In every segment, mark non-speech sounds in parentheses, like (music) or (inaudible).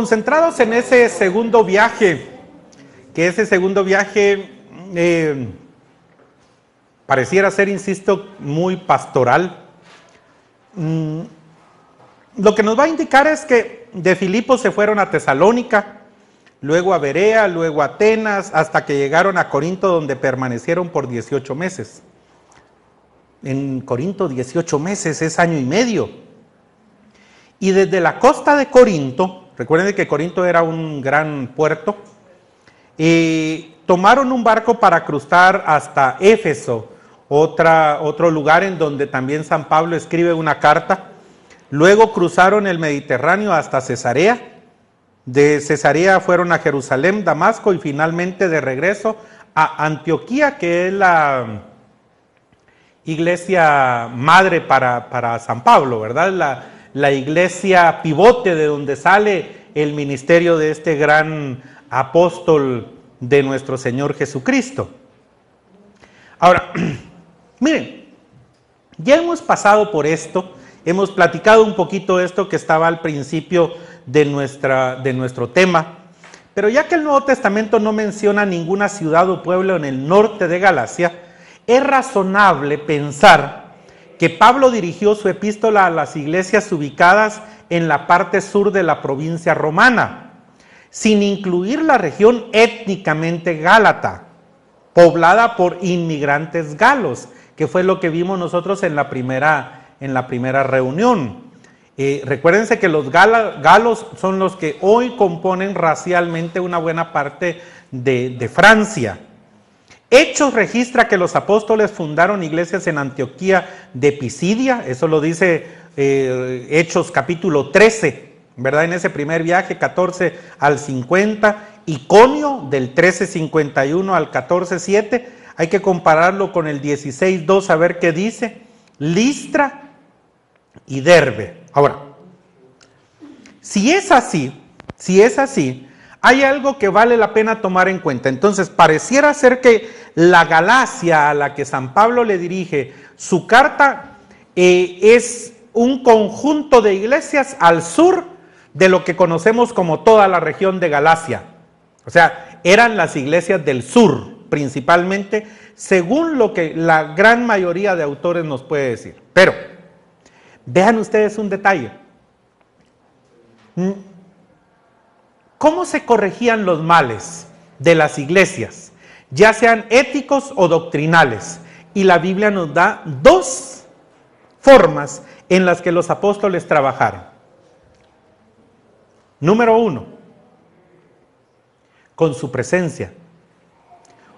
concentrados en ese segundo viaje, que ese segundo viaje eh, pareciera ser, insisto, muy pastoral, mm, lo que nos va a indicar es que de Filipos se fueron a Tesalónica, luego a Berea, luego a Atenas, hasta que llegaron a Corinto donde permanecieron por 18 meses. En Corinto 18 meses es año y medio. Y desde la costa de Corinto, recuerden que Corinto era un gran puerto, y tomaron un barco para cruzar hasta Éfeso, otra, otro lugar en donde también San Pablo escribe una carta. Luego cruzaron el Mediterráneo hasta Cesarea de Cesarea fueron a Jerusalén, Damasco y finalmente de regreso a Antioquía, que es la iglesia madre para, San Pablo, ¿verdad? La, la iglesia pivote de donde sale el ministerio de este gran apóstol de nuestro Señor Jesucristo. Ahora, (clears throat) miren, ya hemos pasado por esto, hemos platicado un poquito esto que estaba al principio de, nuestra, de nuestro tema. Pero ya que el Nuevo Testamento no menciona ninguna ciudad o pueblo en el norte de Galacia, es razonable pensar que Pablo dirigió su epístola a las iglesias ubicadas en la parte sur de la provincia romana, sin incluir la región étnicamente gálata, poblada por inmigrantes galos, que fue lo que vimos nosotros en la primera, en la primera reunión. Eh, recuérdense que los galos son los que hoy componen racialmente una buena parte de, Francia. Hechos registra que los apóstoles fundaron iglesias en Antioquía de Pisidia, eso lo dice eh, Hechos capítulo 13, ¿verdad? En ese primer viaje, 14 al 50, Iconio del 1351 al 147, hay que compararlo con el 16.2 a ver qué dice, Listra y Derbe. Ahora, si es así, si es así, hay algo que vale la pena tomar en cuenta. Entonces, pareciera ser que la Galacia a la que San Pablo le dirige su carta eh, es un conjunto de iglesias al sur de lo que conocemos como toda la región de Galacia. O sea, eran las iglesias del sur, principalmente, según lo que la gran mayoría de autores nos puede decir. Pero, Vean ustedes un detalle. ¿Cómo se corregían los males de las iglesias, ya sean éticos o doctrinales? Y la Biblia nos da dos formas en las que los apóstoles trabajaron. Número uno, con su presencia.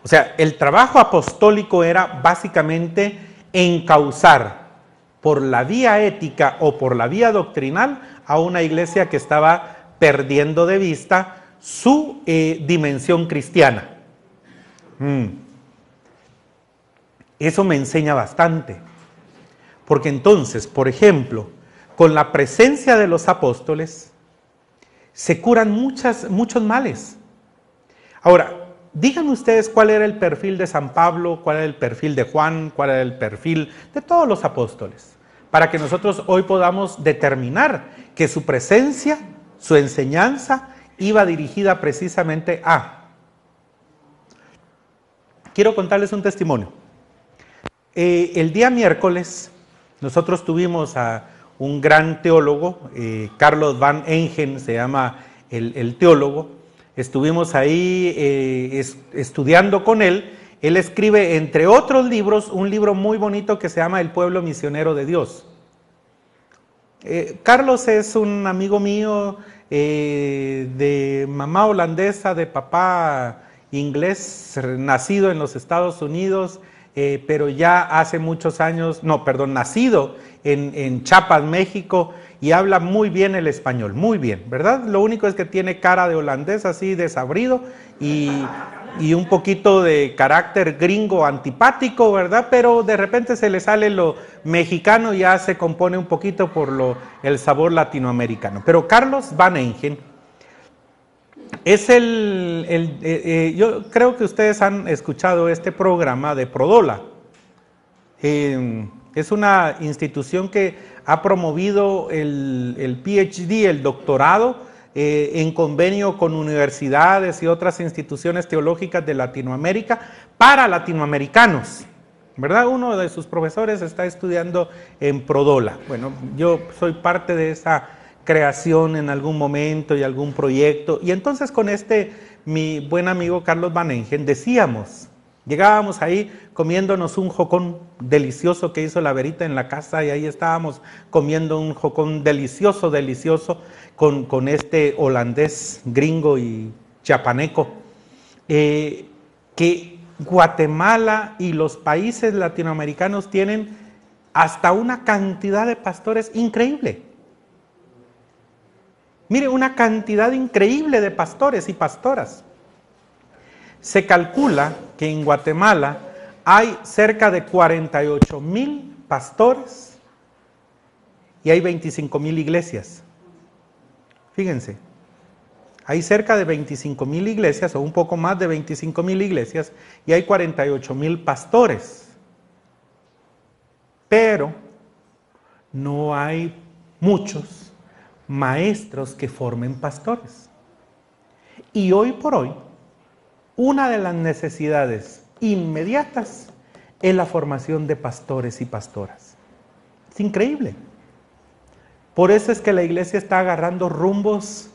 O sea, el trabajo apostólico era básicamente encauzar por la vía ética o por la vía doctrinal a una iglesia que estaba perdiendo de vista su eh, dimensión cristiana. Mm. Eso me enseña bastante. Porque entonces, por ejemplo, con la presencia de los apóstoles, se curan muchas, muchos males. Ahora, díganme ustedes cuál era el perfil de San Pablo, cuál era el perfil de Juan, cuál era el perfil de todos los apóstoles para que nosotros hoy podamos determinar que su presencia, su enseñanza iba dirigida precisamente a. Quiero contarles un testimonio. Eh, el día miércoles nosotros tuvimos a un gran teólogo, eh, Carlos Van Engen se llama el, teólogo, estuvimos ahí eh, estudiando con él él escribe, entre otros libros, un libro muy bonito que se llama El pueblo misionero de Dios. Eh, Carlos es un amigo mío eh, de mamá holandesa, de papá inglés, nacido en los Estados Unidos, eh, pero ya hace muchos años, no, perdón, nacido en, en Chiapas, México, y habla muy bien el español, muy bien, ¿verdad? Lo único es que tiene cara de holandés así desabrido y y un poquito de carácter gringo antipático, ¿verdad? Pero de repente se le sale lo mexicano y ya se compone un poquito por lo, el sabor latinoamericano. Pero Carlos Van Engen es el, eh, eh, yo creo que ustedes han escuchado este programa de Prodola. Eh, es una institución que ha promovido el, el PhD, el doctorado, eh, en convenio con universidades y otras instituciones teológicas de Latinoamérica para latinoamericanos. ¿Verdad? Uno de sus profesores está estudiando en Prodola. Bueno, yo soy parte de esa creación en algún momento y algún proyecto. Y entonces con este, mi buen amigo Carlos Van Engen, decíamos, llegábamos ahí comiéndonos un jocón delicioso que hizo la verita en la casa y ahí estábamos comiendo un jocón delicioso, delicioso con, con este holandés gringo y chapaneco, eh, que Guatemala y los países latinoamericanos tienen hasta una cantidad de pastores increíble. Mire, una cantidad increíble de pastores y pastoras. Se calcula que en Guatemala hay cerca de 48 mil pastores y hay 25 mil iglesias. Fíjense, hay cerca de 25 mil iglesias o un poco más de 25 mil iglesias y hay 48 mil pastores. Pero no hay muchos maestros que formen pastores. Y hoy por hoy, una de las necesidades inmediatas es la formación de pastores y pastoras. Es increíble. Por eso es que la iglesia está agarrando rumbos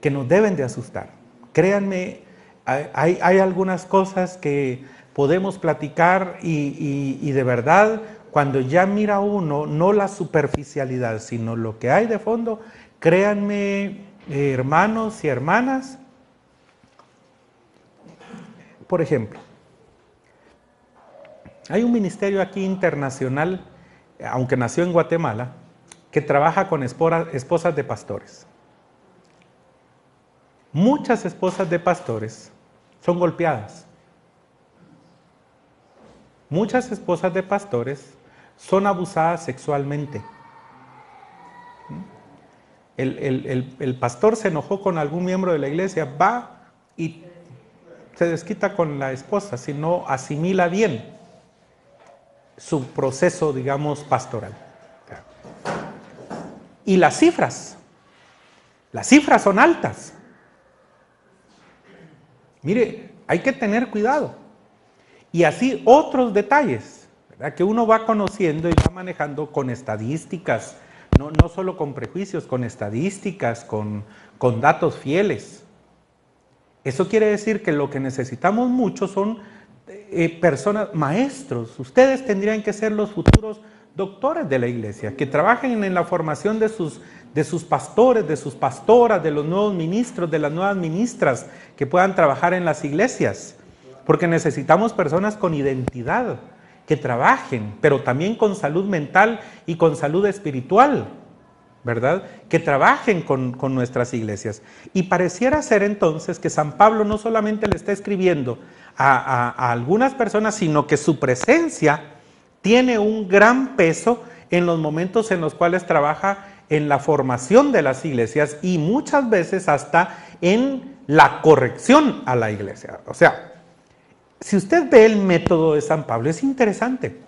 que nos deben de asustar. Créanme, hay, algunas cosas que podemos platicar y, de verdad, cuando ya mira uno, no la superficialidad, sino lo que hay de fondo, créanme, eh, hermanos y hermanas, por ejemplo, hay un ministerio aquí internacional, aunque nació en Guatemala, que trabaja con esposas de pastores. Muchas esposas de pastores son golpeadas. Muchas esposas de pastores son abusadas sexualmente. El, pastor se enojó con algún miembro de la iglesia, va y se desquita con la esposa, si no asimila bien su proceso, digamos, pastoral. Y las cifras, las cifras son altas. Mire, hay que tener cuidado. Y así otros detalles, ¿verdad? que uno va conociendo y va manejando con estadísticas, no, no solo con prejuicios, con estadísticas, con, con datos fieles. Eso quiere decir que lo que necesitamos mucho son eh, personas, maestros. Ustedes tendrían que ser los futuros doctores de la iglesia, que trabajen en la formación de sus, de sus pastores, de sus pastoras, de los nuevos ministros, de las nuevas ministras que puedan trabajar en las iglesias. Porque necesitamos personas con identidad, que trabajen, pero también con salud mental y con salud espiritual, ¿verdad? Que trabajen con, nuestras iglesias. Y pareciera ser entonces que San Pablo no solamente le está escribiendo a, a algunas personas, sino que su presencia tiene un gran peso en los momentos en los cuales trabaja en la formación de las iglesias y muchas veces hasta en la corrección a la iglesia. O sea, si usted ve el método de San Pablo, es interesante.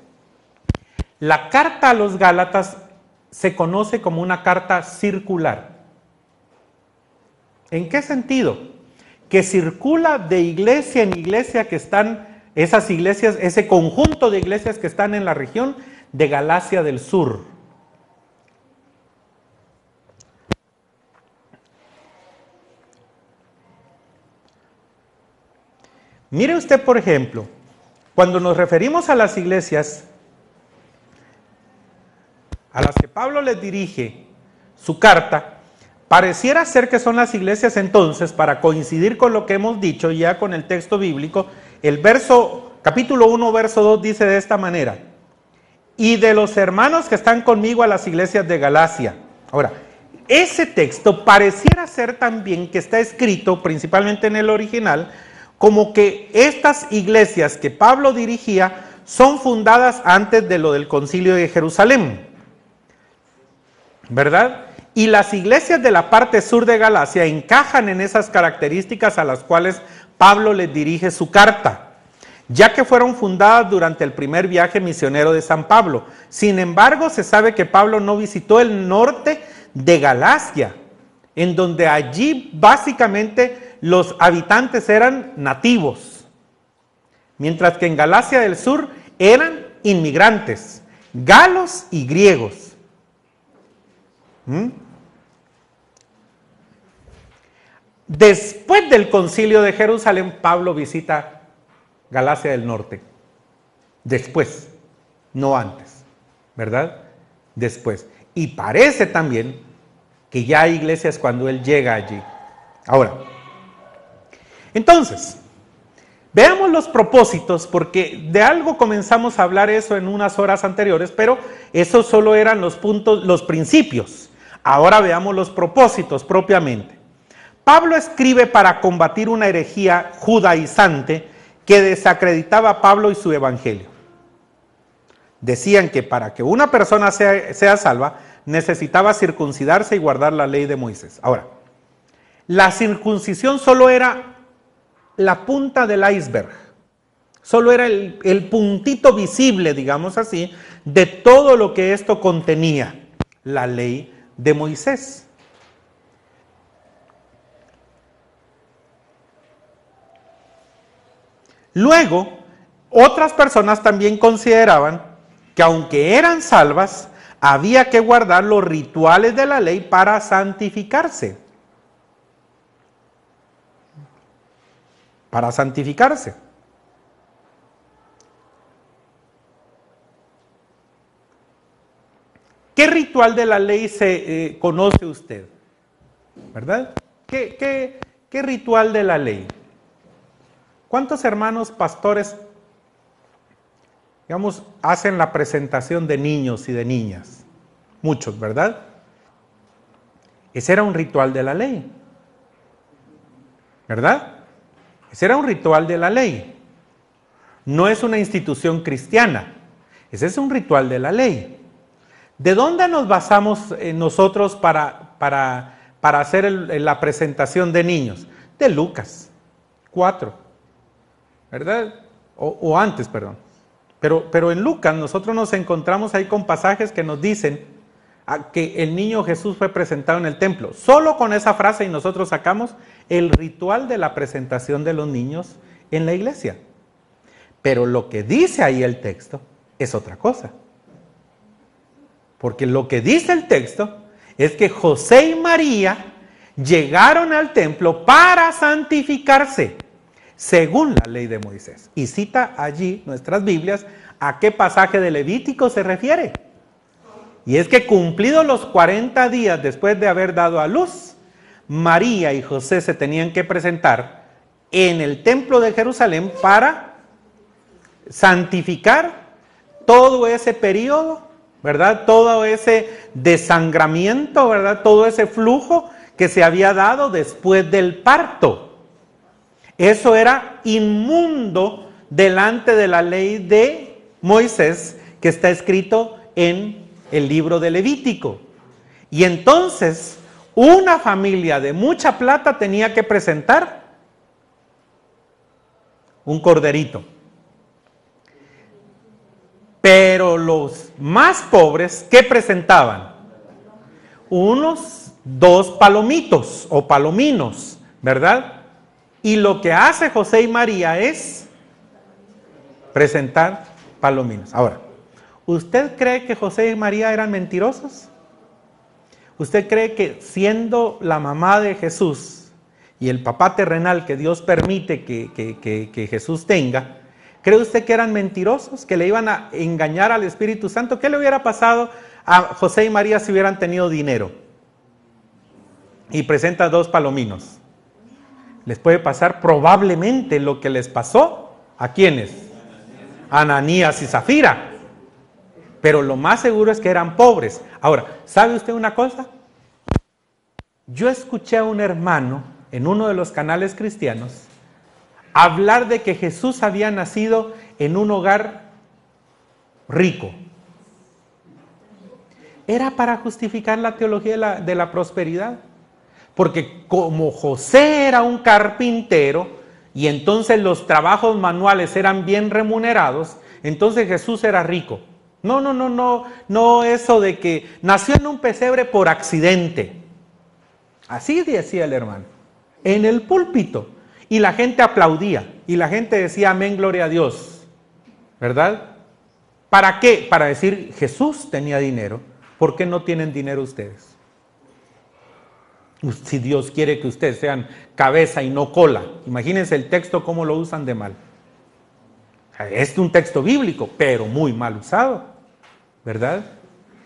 La carta a los Gálatas se conoce como una carta circular. ¿En qué sentido? Que circula de iglesia en iglesia que están, esas iglesias, ese conjunto de iglesias que están en la región de Galacia del Sur. Mire usted, por ejemplo, cuando nos referimos a las iglesias a las que Pablo les dirige su carta, pareciera ser que son las iglesias entonces, para coincidir con lo que hemos dicho ya con el texto bíblico, el verso, capítulo 1, verso 2 dice de esta manera, y de los hermanos que están conmigo a las iglesias de Galacia. Ahora, ese texto pareciera ser también que está escrito, principalmente en el original, como que estas iglesias que Pablo dirigía son fundadas antes de lo del concilio de Jerusalén. ¿Verdad? Y las iglesias de la parte sur de Galacia encajan en esas características a las cuales Pablo les dirige su carta, ya que fueron fundadas durante el primer viaje misionero de San Pablo. Sin embargo, se sabe que Pablo no visitó el norte de Galacia, en donde allí básicamente los habitantes eran nativos, mientras que en Galacia del Sur eran inmigrantes, galos y griegos. ¿Mm? Después del concilio de Jerusalén, Pablo visita Galacia del Norte. Después, no antes, ¿verdad? Después. Y parece también que ya hay iglesias cuando él llega allí. Ahora, entonces, veamos los propósitos, porque de algo comenzamos a hablar eso en unas horas anteriores, pero esos solo eran los puntos, los principios. Ahora veamos los propósitos propiamente. Pablo escribe para combatir una herejía judaizante que desacreditaba a Pablo y su evangelio. Decían que para que una persona sea, salva, necesitaba circuncidarse y guardar la ley de Moisés. Ahora, la circuncisión solo era la punta del iceberg, solo era el, el puntito visible, digamos así, de todo lo que esto contenía, la ley de Moisés. Luego, otras personas también consideraban que aunque eran salvas, había que guardar los rituales de la ley para santificarse. Para santificarse. ¿Qué ritual de la ley se eh, conoce usted? ¿Verdad? ¿Qué, qué ritual de la ley? ¿Cuántos hermanos pastores, digamos, hacen la presentación de niños y de niñas? Muchos, ¿verdad? Ese era un ritual de la ley. ¿Verdad? Ese era un ritual de la ley. No es una institución cristiana. Ese es un ritual de la ley. ¿De dónde nos basamos eh, nosotros para, para, para hacer la presentación de niños? De Lucas 4. ¿verdad? O, antes, perdón. Pero, pero en Lucas nosotros nos encontramos ahí con pasajes que nos dicen que el niño Jesús fue presentado en el templo. Solo con esa frase y nosotros sacamos el ritual de la presentación de los niños en la iglesia. Pero lo que dice ahí el texto es otra cosa. Porque lo que dice el texto es que José y María llegaron al templo para santificarse según la ley de Moisés. Y cita allí nuestras Biblias a qué pasaje de Levítico se refiere. Y es que cumplidos los 40 días después de haber dado a luz, María y José se tenían que presentar en el templo de Jerusalén para santificar todo ese periodo, ¿verdad? Todo ese desangramiento, ¿verdad? Todo ese flujo que se había dado después del parto. Eso era inmundo delante de la ley de Moisés que está escrito en el libro de Levítico. Y entonces una familia de mucha plata tenía que presentar un corderito. Pero los más pobres, ¿qué presentaban? Unos dos palomitos o palominos, ¿verdad? Y lo que hace José y María es presentar palominos. Ahora, ¿usted cree que José y María eran mentirosos? ¿Usted cree que siendo la mamá de Jesús y el papá terrenal que Dios permite que, que, Jesús tenga, ¿cree usted que eran mentirosos, que le iban a engañar al Espíritu Santo? ¿Qué le hubiera pasado a José y María si hubieran tenido dinero? Y presenta dos palominos les puede pasar probablemente lo que les pasó a quienes? Ananías y Zafira. Pero lo más seguro es que eran pobres. Ahora, ¿sabe usted una cosa? Yo escuché a un hermano en uno de los canales cristianos hablar de que Jesús había nacido en un hogar rico. Era para justificar la teología de la, de la prosperidad. Porque como José era un carpintero y entonces los trabajos manuales eran bien remunerados, entonces Jesús era rico. No, no, no, no, no eso de que nació en un pesebre por accidente. Así decía el hermano. En el púlpito. Y la gente aplaudía. Y la gente decía, amén, gloria a Dios. ¿Verdad? ¿Para qué? Para decir, Jesús tenía dinero. ¿Por qué no tienen dinero ustedes? Si Dios quiere que ustedes sean cabeza y no cola. Imagínense el texto cómo lo usan de mal. Es un texto bíblico, pero muy mal usado. ¿Verdad?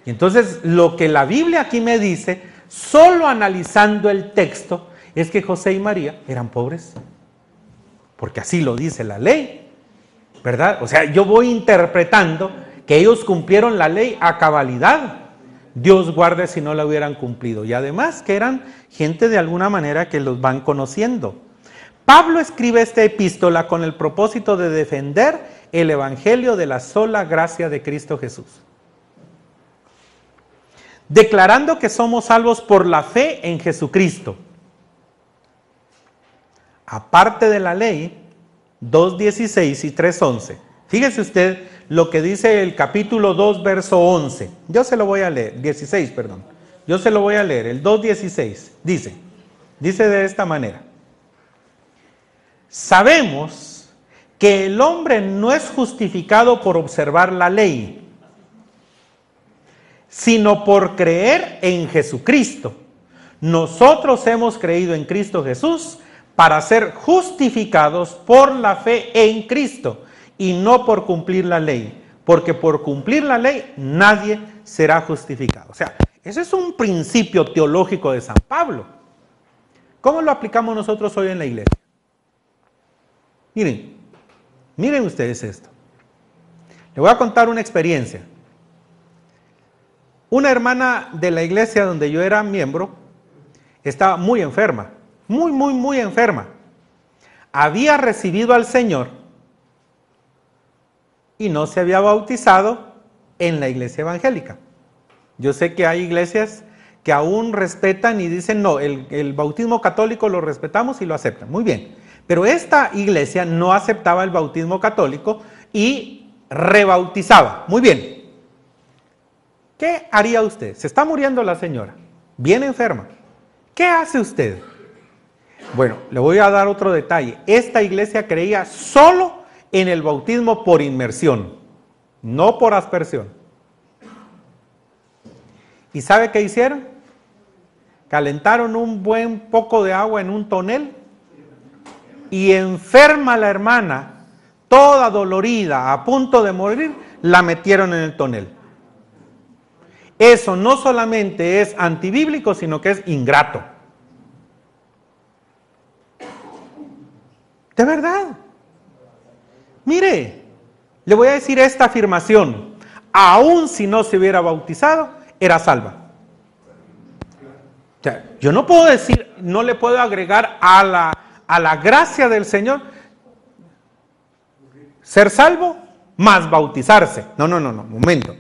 Y entonces lo que la Biblia aquí me dice, solo analizando el texto, es que José y María eran pobres. Porque así lo dice la ley. ¿Verdad? O sea, yo voy interpretando que ellos cumplieron la ley a cabalidad. Dios guarde si no la hubieran cumplido. Y además que eran gente de alguna manera que los van conociendo. Pablo escribe esta epístola con el propósito de defender el Evangelio de la sola gracia de Cristo Jesús. Declarando que somos salvos por la fe en Jesucristo. Aparte de la ley, 2.16 y 3.11. Fíjese usted lo que dice el capítulo 2, verso 11. Yo se lo voy a leer, 16, perdón. Yo se lo voy a leer, el 2.16. Dice, dice de esta manera. Sabemos que el hombre no es justificado por observar la ley, sino por creer en Jesucristo. Nosotros hemos creído en Cristo Jesús para ser justificados por la fe en Cristo y no por cumplir la ley, porque por cumplir la ley nadie será justificado. O sea, ese es un principio teológico de San Pablo. ¿Cómo lo aplicamos nosotros hoy en la iglesia? Miren, miren ustedes esto. Le voy a contar una experiencia. Una hermana de la iglesia donde yo era miembro estaba muy enferma muy, muy, muy enferma. Había recibido al Señor y no se había bautizado en la iglesia evangélica. Yo sé que hay iglesias que aún respetan y dicen, no, el, bautismo católico lo respetamos y lo aceptan. Muy bien. Pero esta iglesia no aceptaba el bautismo católico y rebautizaba. Muy bien. ¿Qué haría usted? Se está muriendo la señora, bien enferma. ¿Qué hace usted? Bueno, le voy a dar otro detalle. Esta iglesia creía solo en el bautismo por inmersión, no por aspersión. ¿Y sabe qué hicieron? Calentaron un buen poco de agua en un tonel y enferma la hermana, toda dolorida, a punto de morir, la metieron en el tonel. Eso no solamente es antibíblico, sino que es ingrato. De verdad. Mire, le voy a decir esta afirmación. Aún si no se hubiera bautizado, era salva. yo no puedo decir, no le puedo agregar a la, a la gracia del Señor ser salvo más bautizarse. No, no, no, no, momento.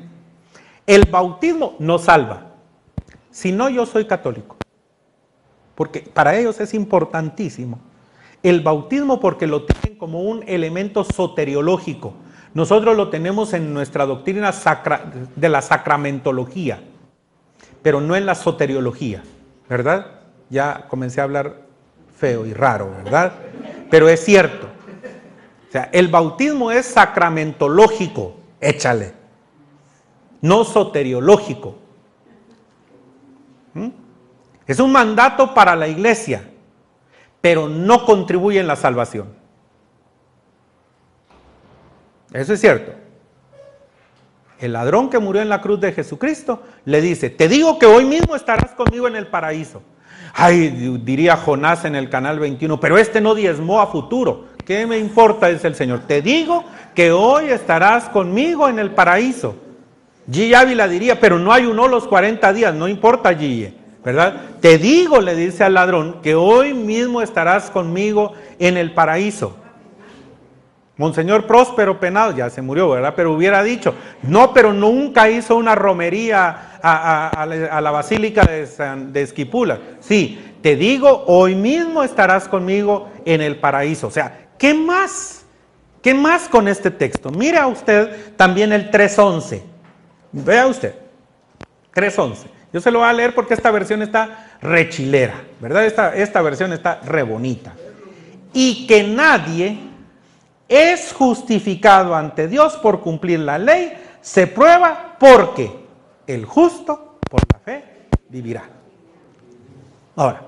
El bautismo no salva. Si no, yo soy católico. Porque para ellos es importantísimo el bautismo porque lo tienen como un elemento soteriológico. Nosotros lo tenemos en nuestra doctrina de la sacramentología, pero no en la soteriología, ¿verdad? Ya comencé a hablar feo y raro, ¿verdad? Pero es cierto. O sea, el bautismo es sacramentológico, échale, no soteriológico. ¿Mm? Es un mandato para la iglesia pero no contribuye en la salvación. Eso es cierto. El ladrón que murió en la cruz de Jesucristo le dice, te digo que hoy mismo estarás conmigo en el paraíso. Ay, diría Jonás en el canal 21, pero este no diezmó a futuro. ¿Qué me importa? Dice el Señor. Te digo que hoy estarás conmigo en el paraíso. G. Ávila diría, pero no ayunó los 40 días, no importa G. ¿verdad? Te digo, le dice al ladrón, que hoy mismo estarás conmigo en el paraíso. Monseñor Próspero Penado, ya se murió, ¿verdad? Pero hubiera dicho, no, pero nunca hizo una romería a, la Basílica de, de Esquipula. Sí, te digo, hoy mismo estarás conmigo en el paraíso. O sea, ¿qué más? ¿Qué más con este texto? Mire a usted también el 3.11. Vea usted, 3.11. Yo se lo voy a leer porque esta versión está rechilera, ¿verdad? Esta, esta versión está re bonita. Y que nadie es justificado ante Dios por cumplir la ley, se prueba porque el justo por la fe vivirá. Ahora,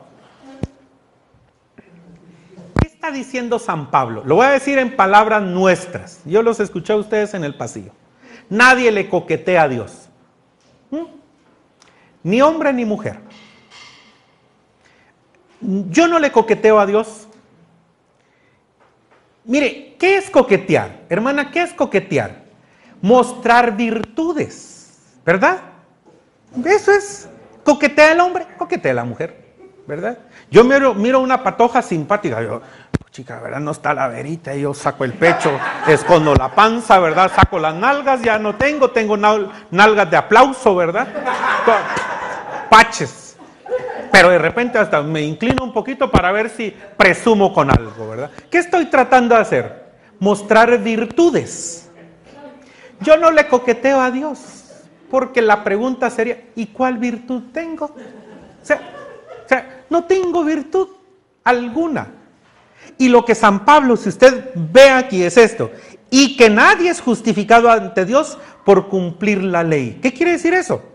¿qué está diciendo San Pablo? Lo voy a decir en palabras nuestras. Yo los escuché a ustedes en el pasillo. Nadie le coquetea a Dios. ¿Mm? Ni hombre ni mujer. Yo no le coqueteo a Dios. Mire, ¿qué es coquetear? Hermana, ¿qué es coquetear? Mostrar virtudes, ¿verdad? Eso es. Coquetea el hombre, coquetea la mujer, ¿verdad? Yo miro, miro una patoja simpática, yo, chica, ¿verdad? No está la verita, yo saco el pecho, escondo la panza, ¿verdad? Saco las nalgas, ya no tengo, tengo nalgas de aplauso, ¿verdad? Paches. Pero de repente hasta me inclino un poquito para ver si presumo con algo, ¿verdad? ¿Qué estoy tratando de hacer? Mostrar virtudes. Yo no le coqueteo a Dios. Porque la pregunta sería, ¿y cuál virtud tengo? O sea, no tengo virtud alguna. Y lo que San Pablo, si usted ve aquí, es esto. Y que nadie es justificado ante Dios por cumplir la ley. ¿Qué quiere decir eso?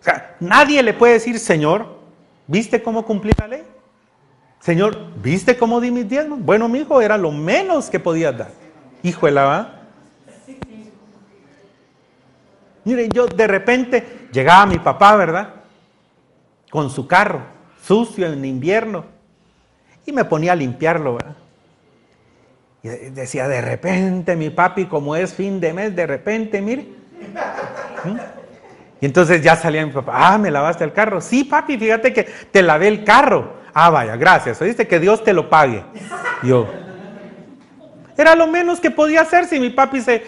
O sea, nadie le puede decir, Señor, ¿viste cómo cumplí la ley? Señor, ¿viste cómo di mis diezmos? Bueno, mi hijo, era lo menos que podías dar. Hijo de la Miren, yo de repente llegaba mi papá, ¿verdad? Con su carro, sucio en invierno, y me ponía a limpiarlo, ¿verdad? Y decía, de repente mi papi, como es fin de mes, de repente, mire. ¿Mm? Y entonces ya salía mi papá, ah, ¿me lavaste el carro? Sí, papi, fíjate que te lavé el carro. Ah, vaya, gracias. Oíste que Dios te lo pague. Yo, era lo menos que podía hacer si mi papi se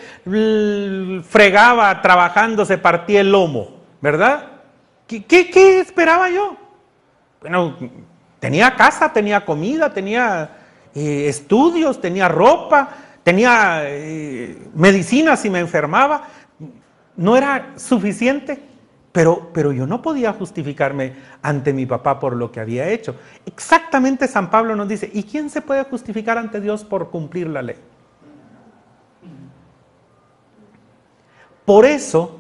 fregaba trabajando, se partía el lomo, ¿verdad? ¿Qué, esperaba yo? Bueno, tenía casa, tenía comida, tenía eh, estudios, tenía ropa, tenía eh, medicina si me enfermaba. No era suficiente, pero, pero yo no podía justificarme ante mi papá por lo que había hecho. Exactamente San Pablo nos dice, ¿y quién se puede justificar ante Dios por cumplir la ley? Por eso,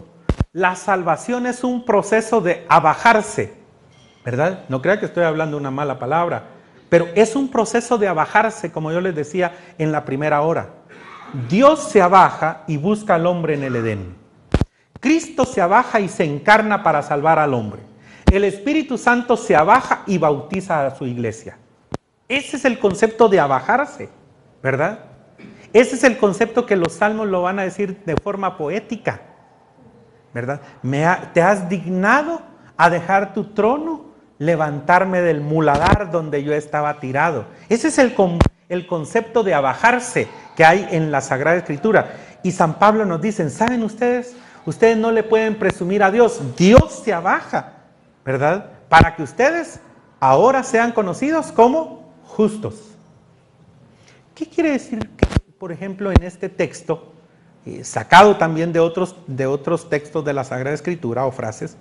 la salvación es un proceso de abajarse, ¿verdad? No crea que estoy hablando una mala palabra, pero es un proceso de abajarse, como yo les decía en la primera hora. Dios se abaja y busca al hombre en el Edén. Cristo se abaja y se encarna para salvar al hombre. El Espíritu Santo se abaja y bautiza a su iglesia. Ese es el concepto de abajarse, ¿verdad? Ese es el concepto que los salmos lo van a decir de forma poética, ¿verdad? Te has dignado a dejar tu trono, levantarme del muladar donde yo estaba tirado. Ese es el, el concepto de abajarse que hay en la Sagrada Escritura. Y San Pablo nos dice, ¿saben ustedes? Ustedes no le pueden presumir a Dios. Dios se abaja, ¿verdad? Para que ustedes ahora sean conocidos como justos. ¿Qué quiere decir que, por ejemplo, en este texto, eh, sacado también de otros, de otros textos de la Sagrada Escritura o frases,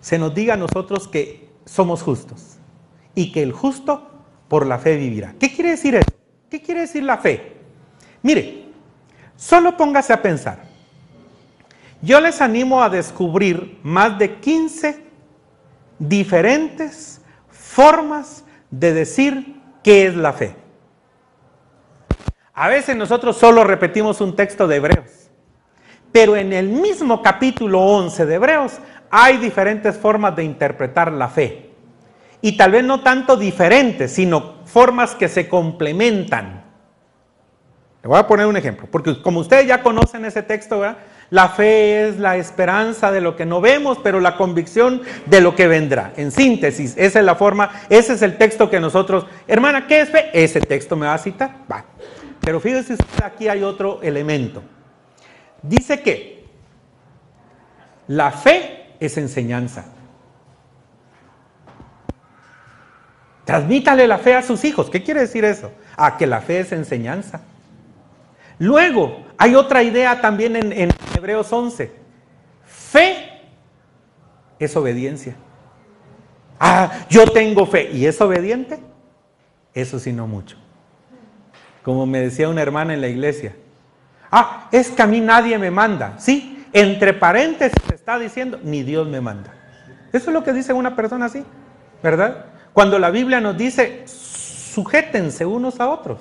se nos diga a nosotros que somos justos y que el justo por la fe vivirá? ¿Qué quiere decir eso? ¿Qué quiere decir la fe? Mire, solo póngase a pensar. Yo les animo a descubrir más de 15 diferentes formas de decir qué es la fe. A veces nosotros solo repetimos un texto de Hebreos, pero en el mismo capítulo 11 de Hebreos hay diferentes formas de interpretar la fe. Y tal vez no tanto diferentes, sino formas que se complementan. Le voy a poner un ejemplo, porque como ustedes ya conocen ese texto, ¿verdad? La fe es la esperanza de lo que no vemos, pero la convicción de lo que vendrá. En síntesis, esa es la forma, ese es el texto que nosotros, hermana, ¿qué es fe? Ese texto me va a citar. Va. Pero fíjese usted, aquí hay otro elemento. Dice que la fe es enseñanza. Transmítale la fe a sus hijos. ¿Qué quiere decir eso? A que la fe es enseñanza. Luego, hay otra idea también en, Hebreos 11. Fe es obediencia. Ah, yo tengo fe. ¿Y es obediente? Eso sí, no mucho. Como me decía una hermana en la iglesia. Ah, es que a mí nadie me manda. Sí, entre paréntesis está diciendo, ni Dios me manda. Eso es lo que dice una persona así, ¿verdad? Cuando la Biblia nos dice, sujétense unos a otros.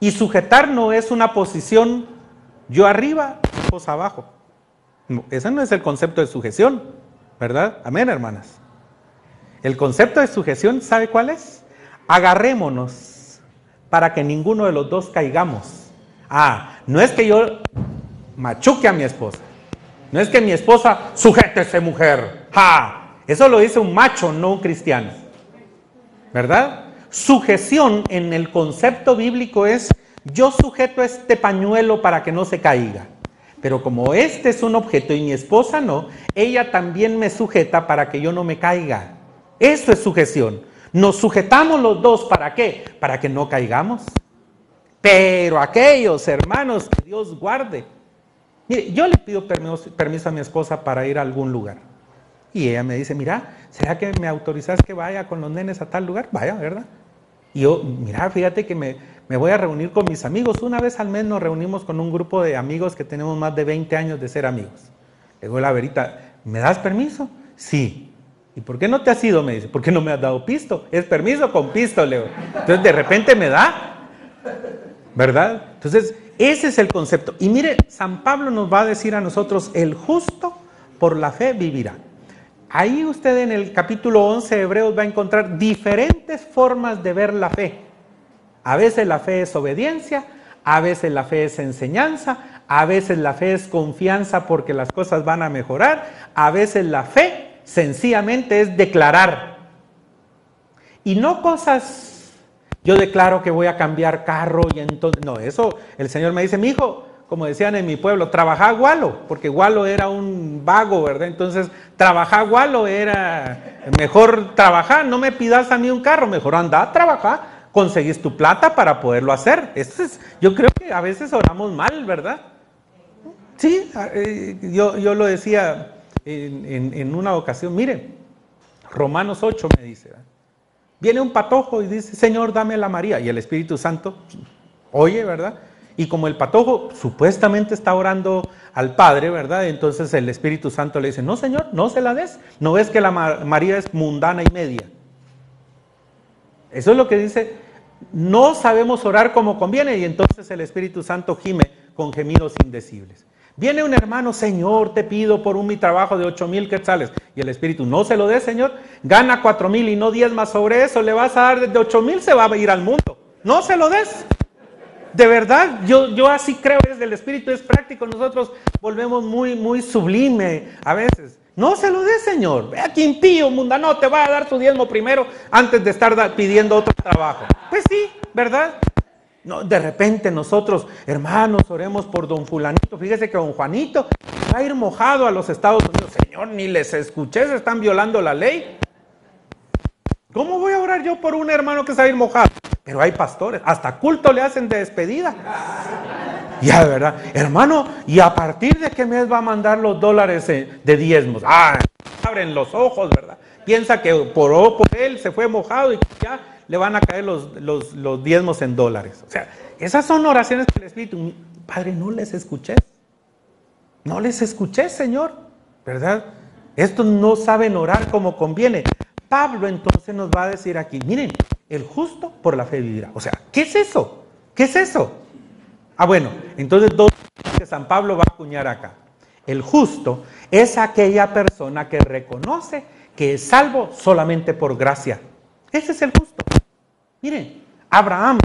Y sujetar no es una posición yo arriba, vos abajo. ese no es el concepto de sujeción, ¿verdad? Amén, hermanas. El concepto de sujeción, ¿sabe cuál es? Agarrémonos para que ninguno de los dos caigamos. Ah, no es que yo machuque a mi esposa. No es que mi esposa sujétese mujer. ¡Ja! Eso lo dice un macho, no un cristiano. ¿Verdad? Sujeción en el concepto bíblico es yo sujeto este pañuelo para que no se caiga. Pero como este es un objeto y mi esposa no, ella también me sujeta para que yo no me caiga. Eso es sujeción. Nos sujetamos los dos para qué? Para que no caigamos. Pero aquellos hermanos que Dios guarde. Mire, yo le pido permiso, a mi esposa para ir a algún lugar. Y ella me dice, mira, ¿será que me autorizas que vaya con los nenes a tal lugar? Vaya, ¿verdad? Y yo, mira, fíjate que me, me voy a reunir con mis amigos. Una vez al mes nos reunimos con un grupo de amigos que tenemos más de 20 años de ser amigos. Le digo, la verita, ¿me das permiso? Sí. ¿Y por qué no te has ido? Me dice, ¿por qué no me has dado pisto? Es permiso con pisto, Leo. Entonces de repente me da. ¿Verdad? Entonces, ese es el concepto. Y mire, San Pablo nos va a decir a nosotros, el justo por la fe vivirá. Ahí usted en el capítulo 11 de Hebreos va a encontrar diferentes formas de ver la fe. A veces la fe es obediencia, a veces la fe es enseñanza, a veces la fe es confianza porque las cosas van a mejorar, a veces la fe sencillamente es declarar. Y no cosas, yo declaro que voy a cambiar carro y entonces, no, eso el Señor me dice, mi hijo, como decían en mi pueblo, trabajar gualo, porque gualo era un vago, ¿verdad? Entonces, trabajar gualo era mejor trabajar, no me pidas a mí un carro, mejor anda a trabajar, conseguís tu plata para poderlo hacer. Yo creo que a veces oramos mal, ¿verdad? Sí, eh, yo, yo lo decía en, en, una ocasión, mire, Romanos 8 me dice, viene un patojo y dice, Señor, dame la María, y el Espíritu Santo oye, ¿verdad? Y como el patojo supuestamente está orando al Padre, ¿verdad? Entonces el Espíritu Santo le dice, no Señor, no se la des. No ves que la María es mundana y media. Eso es lo que dice, no sabemos orar como conviene y entonces el Espíritu Santo gime con gemidos indecibles. Viene un hermano, Señor, te pido por un mi trabajo de ocho mil quetzales. Y el Espíritu, no se lo dé, Señor. Gana cuatro mil y no diez más sobre eso. Le vas a dar desde ocho mil, se va a ir al mundo. No se lo des. De verdad, yo, yo así creo, desde el Espíritu es práctico. Nosotros volvemos muy, muy sublime a veces. No se lo dé, Señor. Ve aquí impío, mundano, te va a dar su diezmo primero antes de estar pidiendo otro trabajo. Pues sí, ¿verdad? No, de repente nosotros, hermanos, oremos por don fulanito. Fíjese que don Juanito va a ir mojado a los Estados Unidos. Señor, ni les escuché, se están violando la ley. ¿Cómo voy a orar yo por un hermano que se va a ir mojado? Pero hay pastores, hasta culto le hacen de despedida. Ya, ¿verdad? Hermano, ¿y a partir de qué mes va a mandar los dólares eh, de diezmos? Ah, abren los ojos, ¿verdad? Piensa que por, por él se fue mojado y ya le van a caer los, los, diezmos en dólares. O sea, esas son oraciones que el Espíritu, Padre, no les escuché. No les escuché, Señor, ¿verdad? Estos no saben orar como conviene. Pablo entonces nos va a decir aquí, miren, el justo por la fe vivirá. O sea, ¿qué es eso? ¿Qué es eso? Ah, bueno, entonces dos que San Pablo va a acuñar acá. El justo es aquella persona que reconoce que es salvo solamente por gracia. Ese es el justo. Miren, Abraham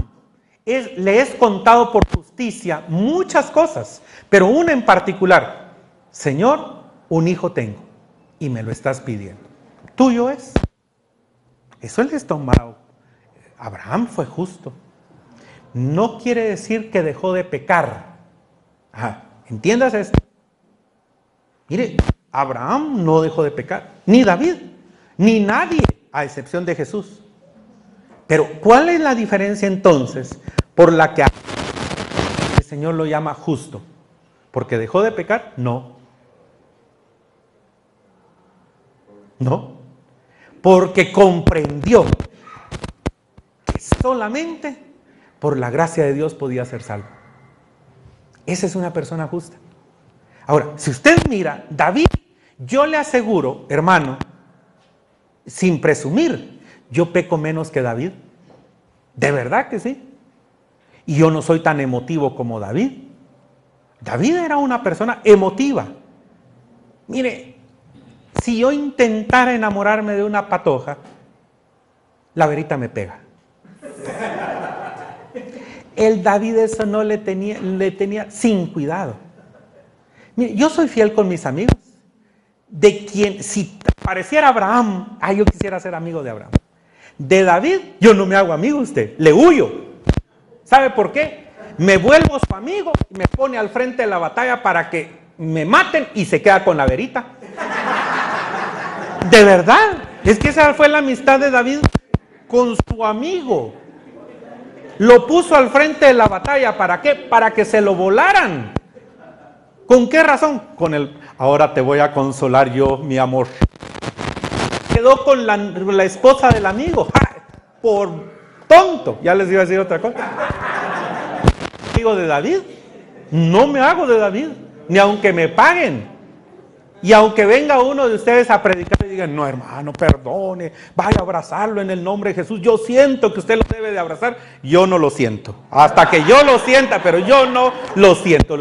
le es contado por justicia muchas cosas, pero una en particular. Señor, un hijo tengo y me lo estás pidiendo. Tuyo es. Eso es tomado Abraham fue justo. No quiere decir que dejó de pecar. Ajá, entiendas esto. Mire, Abraham no dejó de pecar, ni David, ni nadie, a excepción de Jesús. Pero, ¿cuál es la diferencia entonces por la que el Señor lo llama justo? ¿Porque dejó de pecar? No. No. porque comprendió solamente por la gracia de Dios podía ser salvo. Esa es una persona justa. Ahora, si usted mira, David, yo le aseguro, hermano, sin presumir, yo peco menos que David. De verdad que sí. Y yo no soy tan emotivo como David. David era una persona emotiva. Mire, si yo intentara enamorarme de una patoja, la verita me pega. El David eso no le tenía, le tenía sin cuidado. Mire, yo soy fiel con mis amigos. De quien, si pareciera Abraham, ay, yo quisiera ser amigo de Abraham. De David, yo no me hago amigo usted, le huyo. ¿Sabe por qué? Me vuelvo su amigo y me pone al frente de la batalla para que me maten y se queda con la verita. De verdad, es que esa fue la amistad de David con su amigo. Lo puso al frente de la batalla, ¿para qué? Para que se lo volaran. ¿Con qué razón? Con el, ahora te voy a consolar yo, mi amor. Quedó con la, esposa del amigo, por tonto. Ya les iba a decir otra cosa. Amigo de David, no me hago de David, ni aunque me paguen. Y aunque venga uno de ustedes a predicar y digan, no hermano, perdone, vaya a abrazarlo en el nombre de Jesús, yo siento que usted lo debe de abrazar, yo no lo siento. Hasta que yo lo sienta, pero yo no lo siento.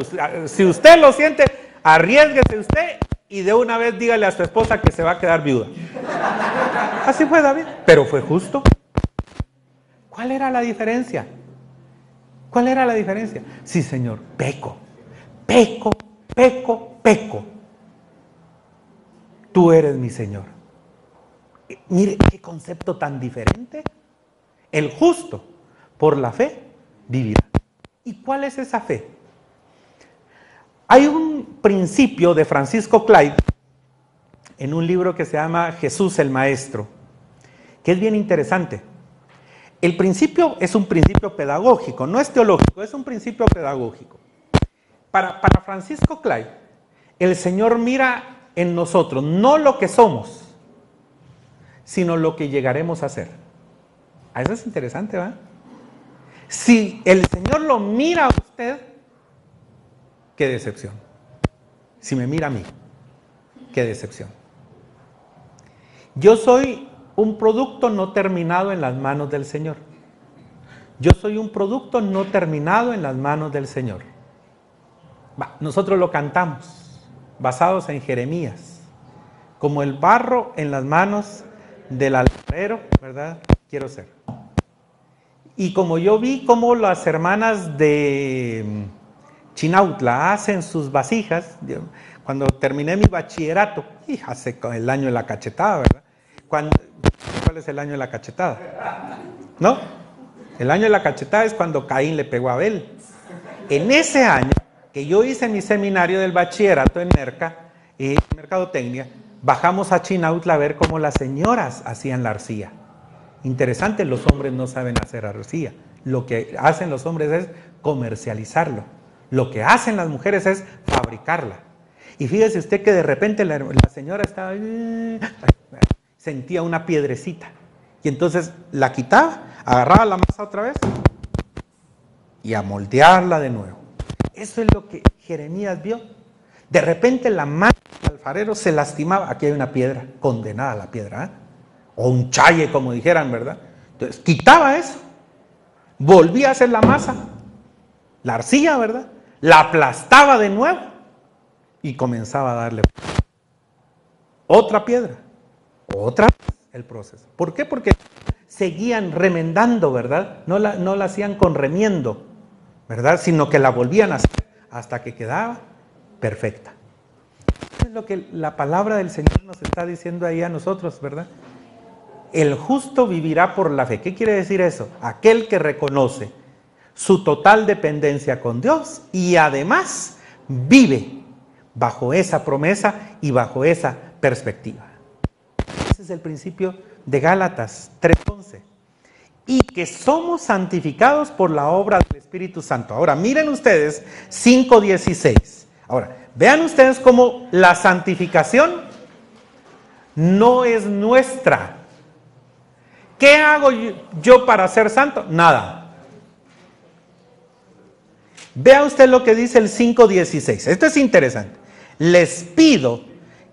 Si usted lo siente, arriesguese usted y de una vez dígale a su esposa que se va a quedar viuda. Así fue David, pero fue justo. ¿Cuál era la diferencia? ¿Cuál era la diferencia? Sí, Señor, peco, peco, peco, peco tú eres mi Señor. Mire qué concepto tan diferente. El justo por la fe vivirá. ¿Y cuál es esa fe? Hay un principio de Francisco Clyde en un libro que se llama Jesús el Maestro, que es bien interesante. El principio es un principio pedagógico, no es teológico, es un principio pedagógico. Para, para Francisco Clyde, el Señor mira en nosotros, no lo que somos, sino lo que llegaremos a ser. A eso es interesante, ¿va? Si el Señor lo mira a usted, qué decepción. Si me mira a mí, qué decepción. Yo soy un producto no terminado en las manos del Señor. Yo soy un producto no terminado en las manos del Señor. nosotros lo cantamos basados en Jeremías, como el barro en las manos del alfarero, ¿verdad? Quiero ser. Y como yo vi cómo las hermanas de mm, Chinautla hacen sus vasijas, cuando terminé mi bachillerato, y hace el año de la cachetada, ¿verdad? ¿Cuál es el año de la cachetada? ¿No? El año de la cachetada es cuando Caín le pegó a Abel. En ese año que yo hice mi seminario del bachillerato en Merca, y Mercadotecnia, bajamos a Chinautla a ver cómo las señoras hacían la arcilla. Interesante, los hombres no saben hacer arcilla. Lo que hacen los hombres es comercializarlo. Lo que hacen las mujeres es fabricarla. Y fíjese usted que de repente la, la señora estaba, sentía una piedrecita. Y entonces la quitaba, agarraba la masa otra vez y a moldearla de nuevo. Eso es lo que Jeremías vio. De repente la mano del alfarero se lastimaba. Aquí hay una piedra, condenada la piedra. ¿eh? O un challe, como dijeran, ¿verdad? Entonces quitaba eso. Volvía a hacer la masa, la arcilla, ¿verdad? La aplastaba de nuevo y comenzaba a darle otra piedra, otra el proceso. ¿Por qué? Porque seguían remendando, ¿verdad? No la, no la hacían con remiendo. ¿Verdad? Sino que la volvían a hacer hasta que quedaba perfecta. Es lo que la palabra del Señor nos está diciendo ahí a nosotros, ¿verdad? El justo vivirá por la fe. ¿Qué quiere decir eso? Aquel que reconoce su total dependencia con Dios y además vive bajo esa promesa y bajo esa perspectiva. Ese es el principio de Gálatas 3:11 y que somos santificados por la obra del Espíritu Santo. Ahora, miren ustedes 5.16. Ahora, vean ustedes cómo la santificación no es nuestra, ¿Qué hago yo para ser santo? Nada. Vea usted lo que dice el 5.16. Esto es interesante. Les pido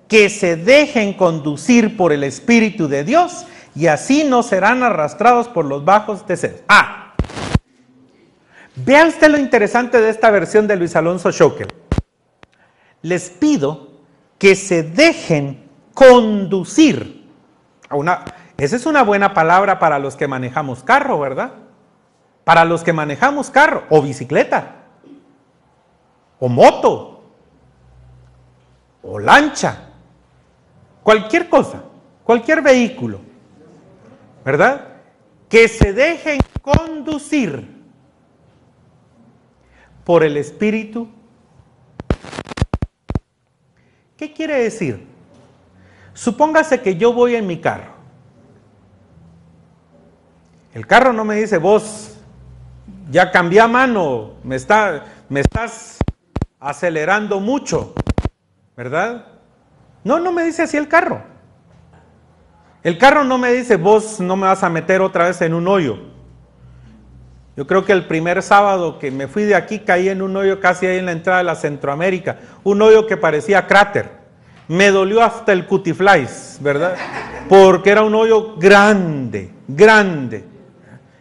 que se dejen conducir por el Espíritu de Dios y así no serán arrastrados por los bajos deseos. Ah, vea usted lo interesante de esta versión de Luis Alonso Schockel. Les pido que se dejen conducir. A una, esa es una buena palabra para los que manejamos carro, ¿verdad? Para los que manejamos carro o bicicleta o moto o lancha, cualquier cosa, cualquier vehículo, ¿verdad? Que se dejen conducir por el Espíritu. ¿Qué quiere decir? Supóngase que yo voy en mi carro el carro no me dice, vos ya cambié mano, me, está, me estás acelerando mucho, ¿verdad? No, no me dice así el carro. El carro no me dice, vos no me vas a meter otra vez en un hoyo. Yo creo que el primer sábado que me fui de aquí caí en un hoyo casi ahí en la entrada de la Centroamérica, un hoyo que parecía cráter. Me dolió hasta el cutiflies, ¿verdad? Porque era un hoyo grande, grande.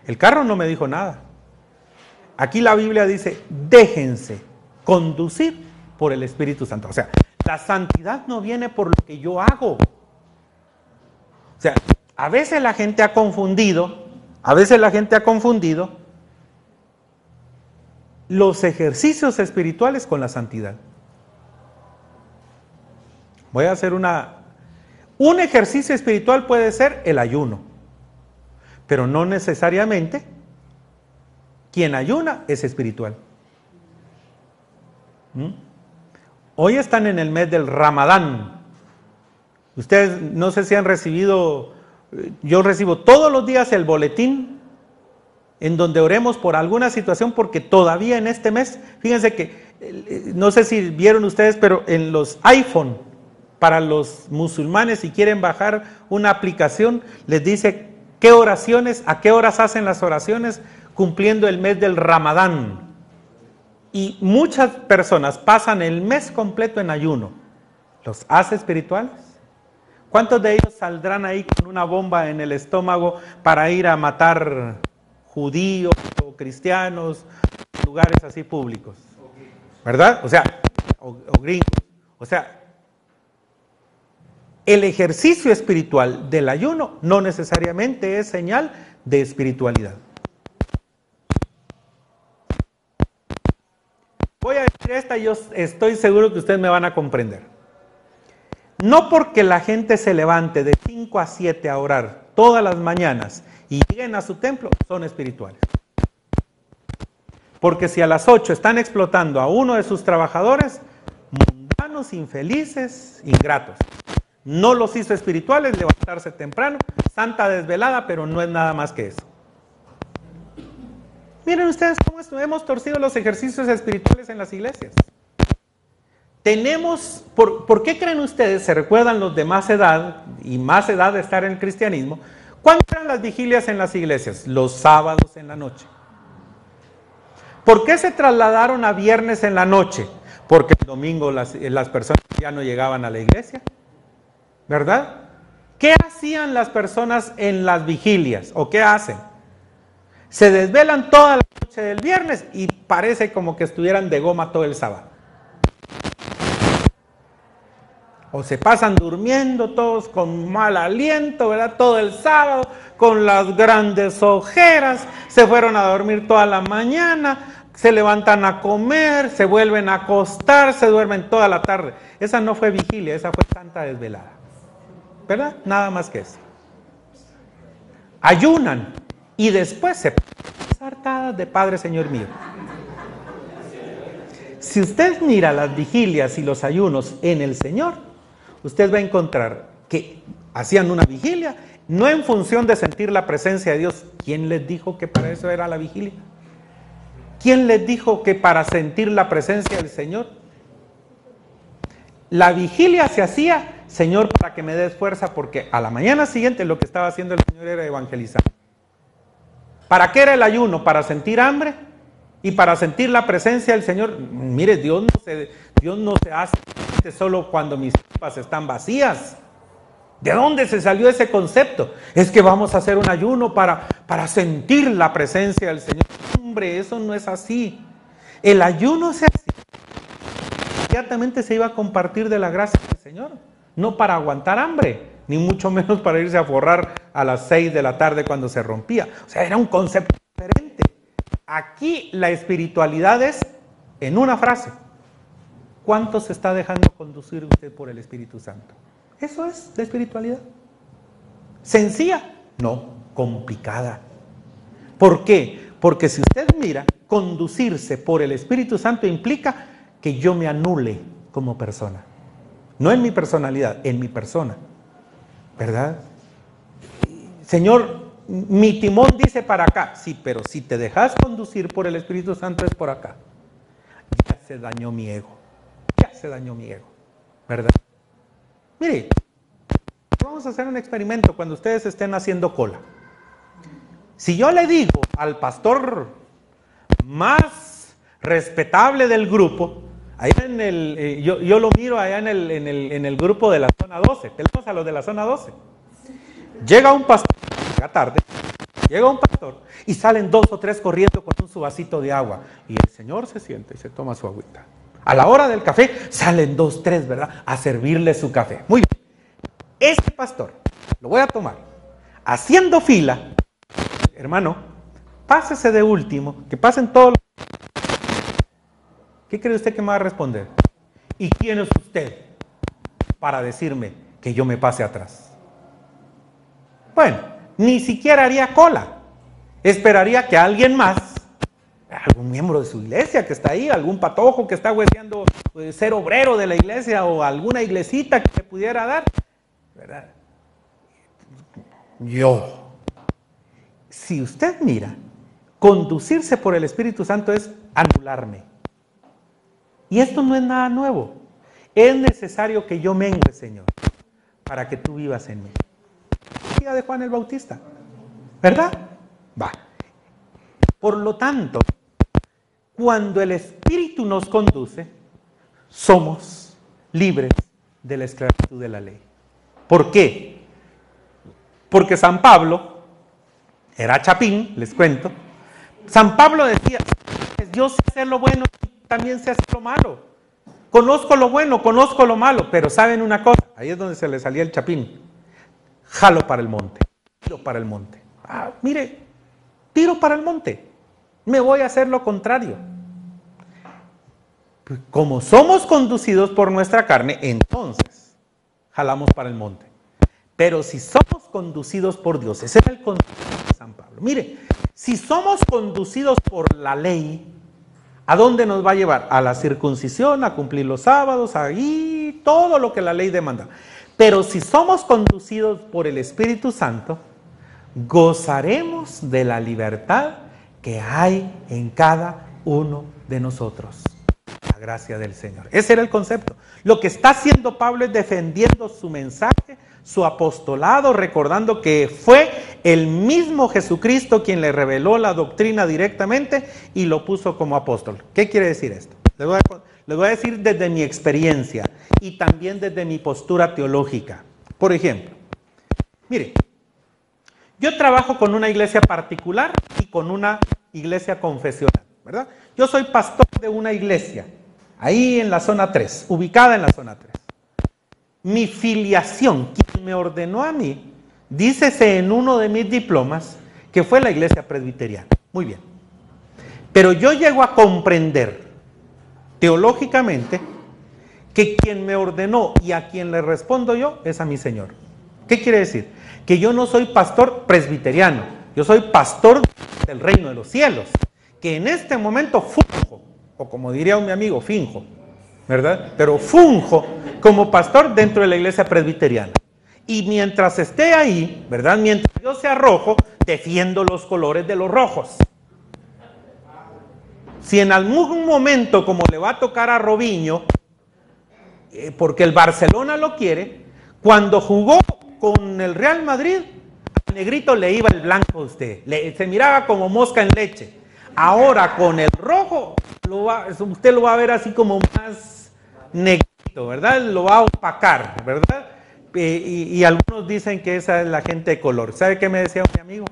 El carro no me dijo nada. Aquí la Biblia dice, déjense conducir por el Espíritu Santo. O sea, la santidad no viene por lo que yo hago. A veces la gente ha confundido, a veces la gente ha confundido los ejercicios espirituales con la santidad. Voy a hacer una... Un ejercicio espiritual puede ser el ayuno pero no necesariamente quien ayuna es espiritual. ¿Mm? Hoy están en el mes del Ramadán. Ustedes no sé si han recibido, yo recibo todos los días el boletín en donde oremos por alguna situación porque todavía en este mes, fíjense que, no sé si vieron ustedes, pero en los iPhone, para los musulmanes, si quieren bajar una aplicación, les dice ¿Qué oraciones? ¿A qué horas hacen las oraciones? Cumpliendo el mes del Ramadán. Y muchas personas pasan el mes completo en ayuno. ¿Los hace espirituales? ¿Cuántos de ellos saldrán ahí con una bomba en el estómago para ir a matar judíos o cristianos, lugares así públicos? ¿Verdad? O sea, o, gringos. O sea, el ejercicio espiritual del ayuno no necesariamente es señal de espiritualidad. Voy a decir esta y yo estoy seguro que ustedes me van a comprender. No porque la gente se levante de 5 a 7 a orar todas las mañanas y lleguen a su templo, son espirituales. Porque si a las 8 están explotando a uno de sus trabajadores, mundanos, infelices, ingratos. No los hizo espirituales, levantarse temprano, santa desvelada, pero no es nada más que eso. Miren ustedes cómo hemos torcido los ejercicios espirituales en las iglesias. Tenemos, por, qué creen ustedes, se recuerdan los de más edad y más edad de estar en el cristianismo? ¿Cuándo eran las vigilias en las iglesias? Los sábados en la noche. ¿Por qué se trasladaron a viernes en la noche? Porque el domingo las, las personas ya no llegaban a la iglesia. ¿verdad? ¿Qué hacían las personas en las vigilias o qué hacen? Se desvelan toda la noche del viernes y parece como que estuvieran de goma todo el sábado. O se pasan durmiendo todos con mal aliento, ¿verdad? Todo el sábado, con las grandes ojeras, se fueron a dormir toda la mañana, se levantan a comer, se vuelven a acostar, se duermen toda la tarde. Esa no fue vigilia, esa fue santa desvelada. ¿verdad? Nada más que eso. Ayunan y después se hartadas de Padre Señor mío. Si usted mira las vigilias y los ayunos en el Señor, usted va a encontrar que hacían una vigilia, no en función de sentir la presencia de Dios. ¿Quién les dijo que para eso era la vigilia? ¿Quién les dijo que para sentir la presencia del Señor? La vigilia se hacía Señor, para que me des fuerza, porque a la mañana siguiente lo que estaba haciendo el Señor era evangelizar. ¿Para qué era el ayuno? ¿Para sentir hambre? Y para sentir la presencia del Señor. Mire, Dios no se, Dios no se hace solo cuando mis copas están vacías. ¿De dónde se salió ese concepto? Es que vamos a hacer un ayuno para, para sentir la presencia del Señor. Hombre, eso no es así. El ayuno se hace. Inmediatamente se iba a compartir de la gracia del Señor. No para aguantar hambre, ni mucho menos para irse a forrar a las seis de la tarde cuando se rompía. O sea, era un concepto diferente. Aquí la espiritualidad es en una frase. ¿Cuánto se está dejando conducir usted por el Espíritu Santo? Eso es la espiritualidad. ¿Sencilla? No, complicada. ¿Por qué? Porque si usted mira, conducirse por el Espíritu Santo implica que yo me anule como persona. No en mi personalidad, en mi persona. ¿Verdad? Señor, mi timón dice para acá. Sí, pero si te dejas conducir por el Espíritu Santo es por acá. Ya se dañó mi ego. Se dañó mi ego. ¿Verdad? Mire, vamos a hacer un experimento cuando ustedes estén haciendo cola. Si yo le digo al pastor más respetable del grupo, ahí en el, eh, yo, lo miro allá en el, en, el, en el, grupo de la zona 12, tenemos a los de la zona 12. Llega un pastor, llega tarde, llega un pastor y salen dos o tres corriendo con un su vasito de agua y el Señor se siente y se toma su agüita. A la hora del café salen dos, tres, ¿verdad? A servirle su café. Muy bien. Este pastor, lo voy a tomar, haciendo fila, hermano, pásese de último, que pasen todos los... ¿Qué cree usted que me va a responder? ¿Y quién es usted para decirme que yo me pase atrás? Bueno, ni siquiera haría cola. Esperaría que alguien más algún miembro de su iglesia que está ahí, algún patojo que está hueseando pues, ser obrero de la iglesia o alguna iglesita que pudiera dar. ¿verdad? Yo. Si usted mira, conducirse por el Espíritu Santo es anularme. Y esto no es nada nuevo. Es necesario que yo mengue, Señor, para que tú vivas en mí. Día de Juan el Bautista. ¿Verdad? Va. Por lo tanto, cuando el Espíritu nos conduce, somos libres de la esclavitud de la ley. ¿Por qué? Porque San Pablo era chapín, les cuento. San Pablo decía, yo sé hacer lo bueno y también sé hacer lo malo. Conozco lo bueno, conozco lo malo, pero saben una cosa, ahí es donde se le salía el chapín. Jalo para el monte, tiro para el monte. Ah, mire, tiro para el monte me voy a hacer lo contrario. Como somos conducidos por nuestra carne, entonces jalamos para el monte. Pero si somos conducidos por Dios, ese es el concepto de San Pablo. Mire, si somos conducidos por la ley, ¿a dónde nos va a llevar? A la circuncisión, a cumplir los sábados, ahí todo lo que la ley demanda. Pero si somos conducidos por el Espíritu Santo, gozaremos de la libertad que hay en cada uno de nosotros. La gracia del Señor. Ese era el concepto. Lo que está haciendo Pablo es defendiendo su mensaje, su apostolado, recordando que fue el mismo Jesucristo quien le reveló la doctrina directamente y lo puso como apóstol. ¿Qué quiere decir esto? Les voy a, voy a decir desde mi experiencia y también desde mi postura teológica. Por ejemplo, mire, yo trabajo con una iglesia particular y con una iglesia confesional, ¿verdad? Yo soy pastor de una iglesia, ahí en la zona 3, ubicada en la zona 3. Mi filiación, quien me ordenó a mí, dícese en uno de mis diplomas, que fue la iglesia presbiteriana. Muy bien. Pero yo llego a comprender teológicamente que quien me ordenó y a quien le respondo yo es a mi Señor. ¿Qué quiere decir? Que yo no soy pastor presbiteriano, yo soy pastor del reino de los cielos, que en este momento funjo, o como diría mi amigo, finjo, ¿verdad? Pero funjo como pastor dentro de la iglesia presbiteriana. Y mientras esté ahí, ¿verdad? Mientras yo sea rojo, defiendo los colores de los rojos. Si en algún momento, como le va a tocar a Robinho, eh, porque el Barcelona lo quiere, Cuando jugó con el Real Madrid, negrito le iba el blanco a usted. se miraba como mosca en leche. Ahora con el rojo, usted lo va a ver así como más negrito, ¿verdad? Lo va a opacar, ¿verdad? Y, y, algunos dicen que esa es la gente de color. ¿Sabe qué me decía mi amigo?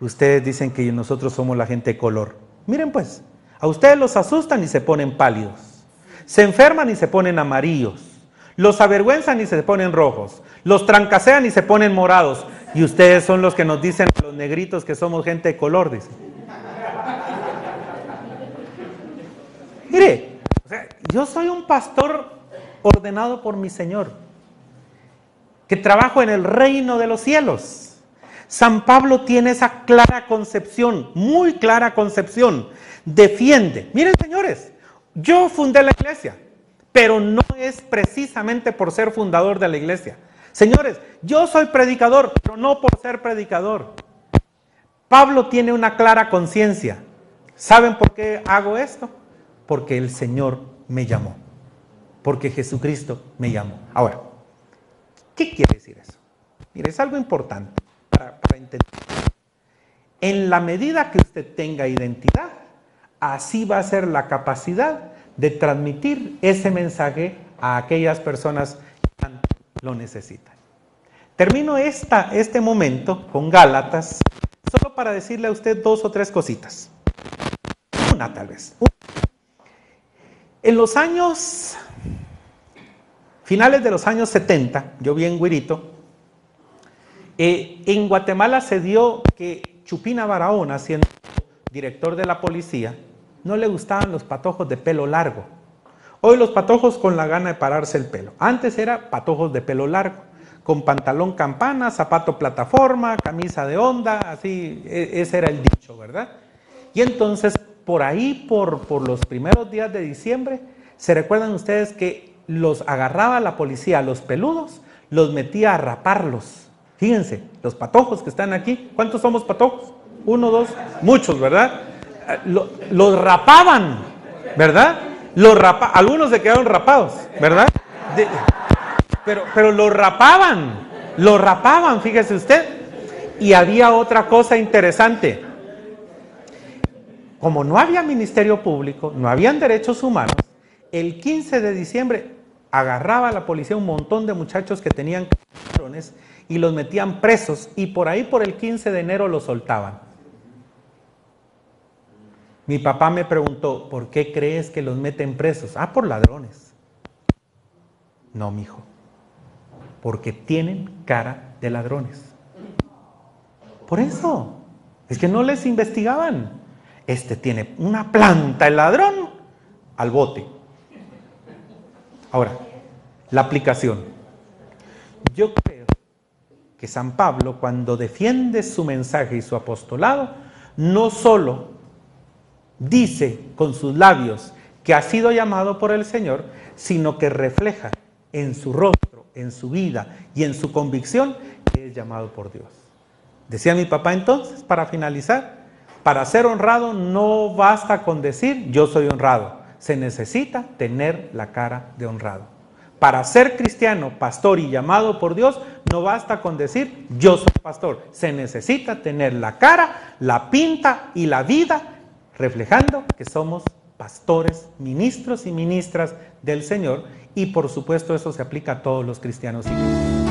Ustedes dicen que nosotros somos la gente de color. Miren pues, a ustedes los asustan y se ponen pálidos. Se enferman y se ponen amarillos. Los avergüenzan y se ponen rojos. Los trancasean y se ponen morados. Y ustedes son los que nos dicen los negritos que somos gente de color, dicen. Mire, yo soy un pastor ordenado por mi Señor, que trabajo en el reino de los cielos. San Pablo tiene esa clara concepción, muy clara concepción. Defiende. Miren, señores, yo fundé la iglesia, pero no es precisamente por ser fundador de la iglesia. Señores, yo soy predicador, pero no por ser predicador. Pablo tiene una clara conciencia. ¿Saben por qué hago esto? porque el Señor me llamó, porque Jesucristo me llamó. Ahora, ¿qué quiere decir eso? Mire, es algo importante para, entender. En la medida que usted tenga identidad, así va a ser la capacidad de transmitir ese mensaje a aquellas personas lo necesitan. Termino esta, este momento con Gálatas, solo para decirle a usted dos o tres cositas. Una tal vez. En los años, finales de los años 70, yo vi en Guirito, eh, en Guatemala se dio que Chupina Barahona, siendo director de la policía, no le gustaban los patojos de pelo largo. Hoy los patojos con la gana de pararse el pelo. Antes era patojos de pelo largo, con pantalón campana, zapato plataforma, camisa de onda, así, e, ese era el dicho, ¿verdad? Y entonces por ahí, por, los primeros días de diciembre, ¿se recuerdan ustedes que los agarraba la policía, los peludos, los metía a raparlos? Fíjense, los patojos que están aquí, ¿cuántos somos patojos? Uno, dos, muchos, ¿verdad? Eh, los rapaban, ¿verdad? Los rapa, algunos se quedaron rapados, ¿verdad? pero, pero los rapaban, los rapaban, fíjese usted. Y había otra cosa interesante como no había ministerio público, no habían derechos humanos, el 15 de diciembre agarraba a la policía un montón de muchachos que tenían y los metían presos y por ahí por el 15 de enero los soltaban. Mi papá me preguntó, ¿por qué crees que los meten presos? Ah, por ladrones. No, mijo, porque tienen cara de ladrones. Por eso, es que no les investigaban. Este tiene una planta, el ladrón, al bote. Ahora, la aplicación. Yo creo que San Pablo, cuando defiende su mensaje y su apostolado, no solo dice con sus labios que ha sido llamado por el Señor, sino que refleja en su rostro, en su vida y en su convicción que es llamado por Dios. Decía mi papá entonces, para finalizar, para ser honrado no basta con decir yo soy honrado, se necesita tener la cara de honrado. Para ser cristiano, pastor y llamado por Dios, no basta con decir yo soy pastor, se necesita tener la cara, la pinta y la vida reflejando que somos pastores, ministros y ministras del Señor y por supuesto eso se aplica a todos los cristianos y cristianos.